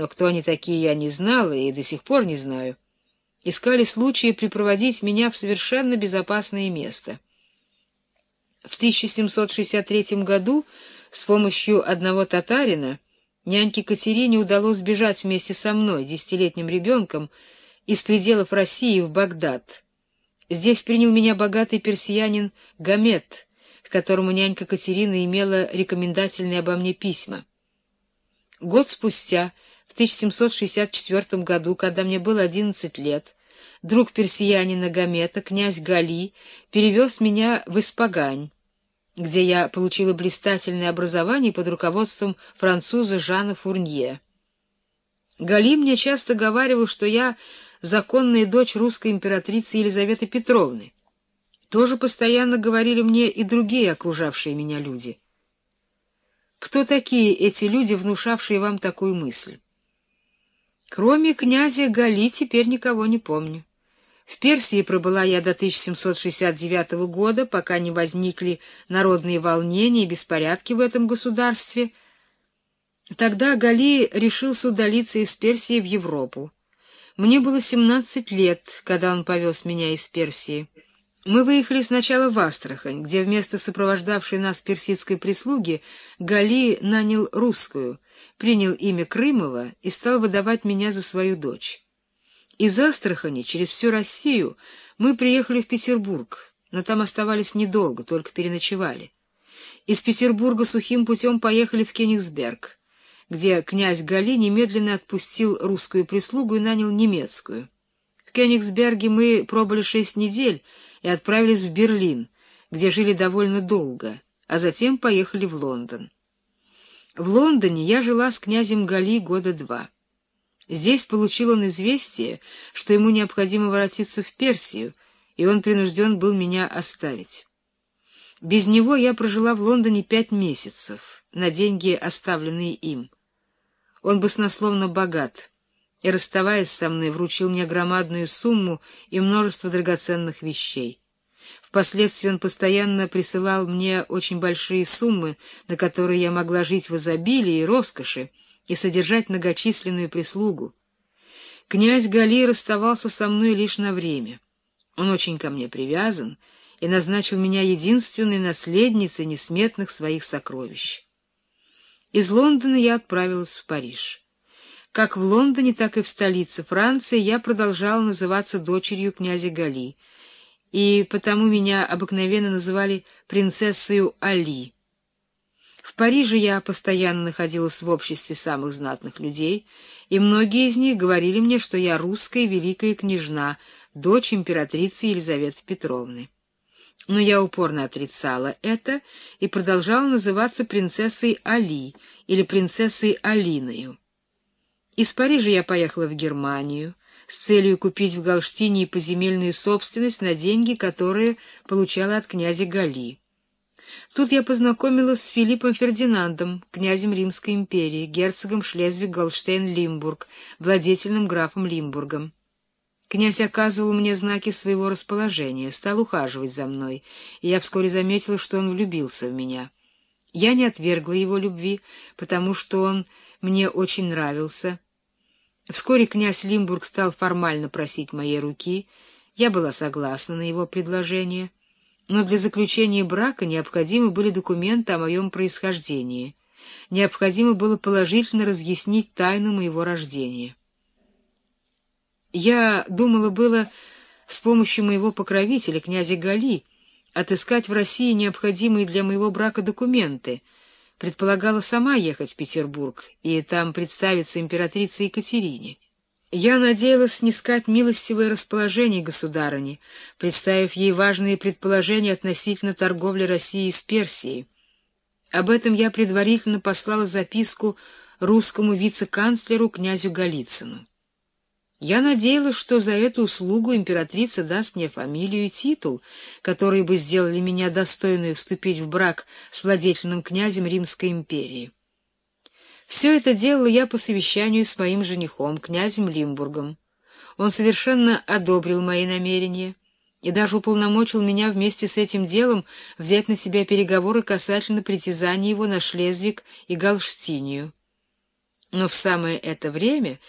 но кто они такие, я не знала и до сих пор не знаю. Искали случаи припроводить меня в совершенно безопасное место. В 1763 году с помощью одного татарина няньке Катерине удалось сбежать вместе со мной, десятилетним ребенком, из пределов России в Багдад. Здесь принял меня богатый персиянин Гамет, к которому нянька Катерина имела рекомендательные обо мне письма. Год спустя, в 1764 году, когда мне было 11 лет, друг персиянина Гамета, князь Гали, перевез меня в Испагань, где я получила блистательное образование под руководством француза Жана Фурнье. Гали мне часто говаривал, что я законная дочь русской императрицы Елизаветы Петровны. Тоже постоянно говорили мне и другие окружавшие меня люди. Кто такие эти люди, внушавшие вам такую мысль? Кроме князя Гали теперь никого не помню. В Персии пробыла я до 1769 года, пока не возникли народные волнения и беспорядки в этом государстве. Тогда Гали решился удалиться из Персии в Европу. Мне было 17 лет, когда он повез меня из Персии. Мы выехали сначала в Астрахань, где вместо сопровождавшей нас персидской прислуги Гали нанял русскую, принял имя Крымова и стал выдавать меня за свою дочь. Из Астрахани через всю Россию мы приехали в Петербург, но там оставались недолго, только переночевали. Из Петербурга сухим путем поехали в Кенигсберг, где князь Гали немедленно отпустил русскую прислугу и нанял немецкую. В Кенигсберге мы пробыли шесть недель, и отправились в Берлин, где жили довольно долго, а затем поехали в Лондон. В Лондоне я жила с князем Гали года два. Здесь получил он известие, что ему необходимо воротиться в Персию, и он принужден был меня оставить. Без него я прожила в Лондоне пять месяцев, на деньги, оставленные им. Он баснословно богат, и, расставаясь со мной, вручил мне громадную сумму и множество драгоценных вещей. Впоследствии он постоянно присылал мне очень большие суммы, на которые я могла жить в изобилии и роскоши и содержать многочисленную прислугу. Князь Гали расставался со мной лишь на время. Он очень ко мне привязан и назначил меня единственной наследницей несметных своих сокровищ. Из Лондона я отправилась в Париж. Как в Лондоне, так и в столице Франции я продолжала называться дочерью князя Гали, и потому меня обыкновенно называли принцессою Али. В Париже я постоянно находилась в обществе самых знатных людей, и многие из них говорили мне, что я русская великая княжна, дочь императрицы Елизаветы Петровны. Но я упорно отрицала это и продолжала называться принцессой Али или принцессой Алиною. Из Парижа я поехала в Германию с целью купить в Галштине поземельную собственность на деньги, которые получала от князя Гали. Тут я познакомилась с Филиппом Фердинандом, князем Римской империи, герцогом Шлезвиг-Голштейн-Лимбург, владетельным графом Лимбургом. Князь оказывал мне знаки своего расположения, стал ухаживать за мной, и я вскоре заметила, что он влюбился в меня. Я не отвергла его любви, потому что он мне очень нравился. Вскоре князь Лимбург стал формально просить моей руки. Я была согласна на его предложение, но для заключения брака необходимы были документы о моем происхождении. Необходимо было положительно разъяснить тайну моего рождения. Я думала было с помощью моего покровителя, князя Гали, отыскать в России необходимые для моего брака документы — предполагала сама ехать в Петербург и там представиться императрице Екатерине. Я надеялась снискать милостивое расположение государыни, представив ей важные предположения относительно торговли России с Персией. Об этом я предварительно послала записку русскому вице-канцлеру князю Голицыну. Я надеялась, что за эту услугу императрица даст мне фамилию и титул, которые бы сделали меня достойной вступить в брак с владетельным князем Римской империи. Все это делала я по совещанию с моим женихом, князем Лимбургом. Он совершенно одобрил мои намерения и даже уполномочил меня вместе с этим делом взять на себя переговоры касательно притязаний его на Шлезвиг и Галштинию. Но в самое это время